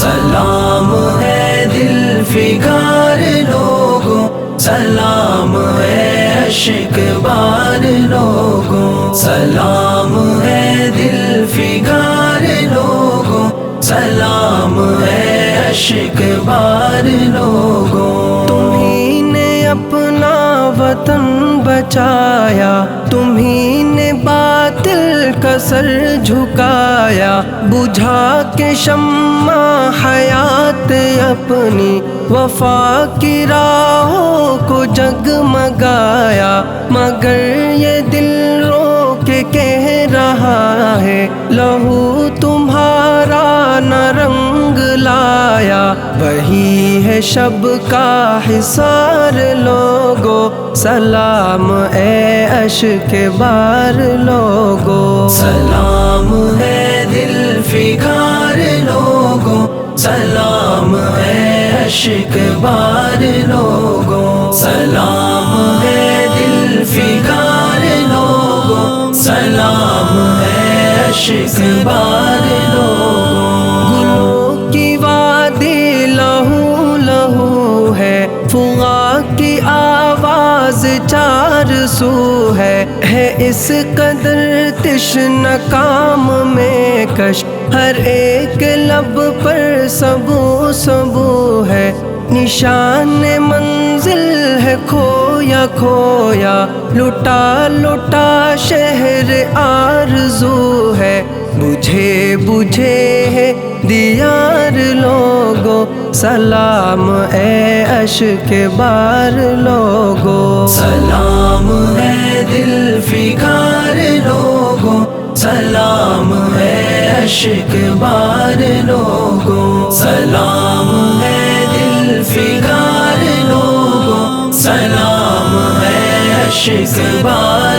سلام ہے دل فکار لوگوں، سلام ہے عشق بار لوگوں، سلام ہے دل فکار لوگوں، سلام ہے عشق بار لوگوں کا سر جھکایا، بجھا کے شمع حیات اپنی وفا کی راہوں کو جگمگایا۔ مگر یہ دل رو کے کہہ رہا ہے، لہو تمہارا نہ لایا وہی ہے شب کا حصار، لوگو، سلام اے عشق بار لوگو۔ سلام ہے دل فگار لوگوں سلام ہے عشق بار لوگوں سلام ہے دل فگار لوگوں سلام ہے عشق بار آنسو سو ہے ہے اس قدر تشن کام میں کش۔ ہر ایک لب پر سبو سبو ہے۔ نشان منزل ہے کھویا کھویا۔ لٹا لٹا شہر آرزو ہے۔ بجھے بجھے ہے دیار لوگو سلام اے عشق بار لوگو سلام ہے دل فگار لوگوں، سلام ہے عشق بار لوگوں۔ سلام ہے دل فگار لوگوں، سلام ہے عشق بار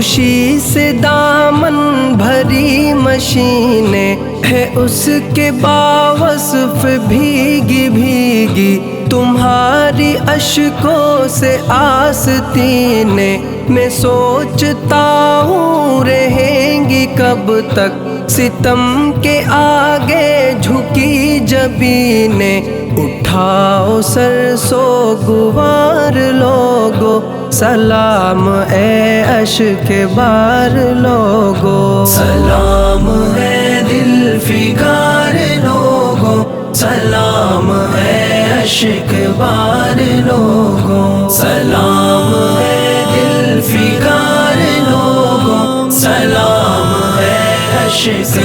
خوشی سے دامن بھری مشینیں ہے اس کے باوصف بھیگی بھیگی۔ تمہاری اشکوں سے آستین میں سوچتا ہوں رہیں گی کب تک۔ ستم کے آگے جھکی جبینے اٹھاؤ سر سو گوار لوگو۔ سلام اے عشق بار لوگو سلام ہے دل فگار لوگوں سلام ہے عشق بار لوگوں سلام ہے دل فگار لوگوں سلام ہے عشق